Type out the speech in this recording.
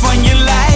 van je lijf.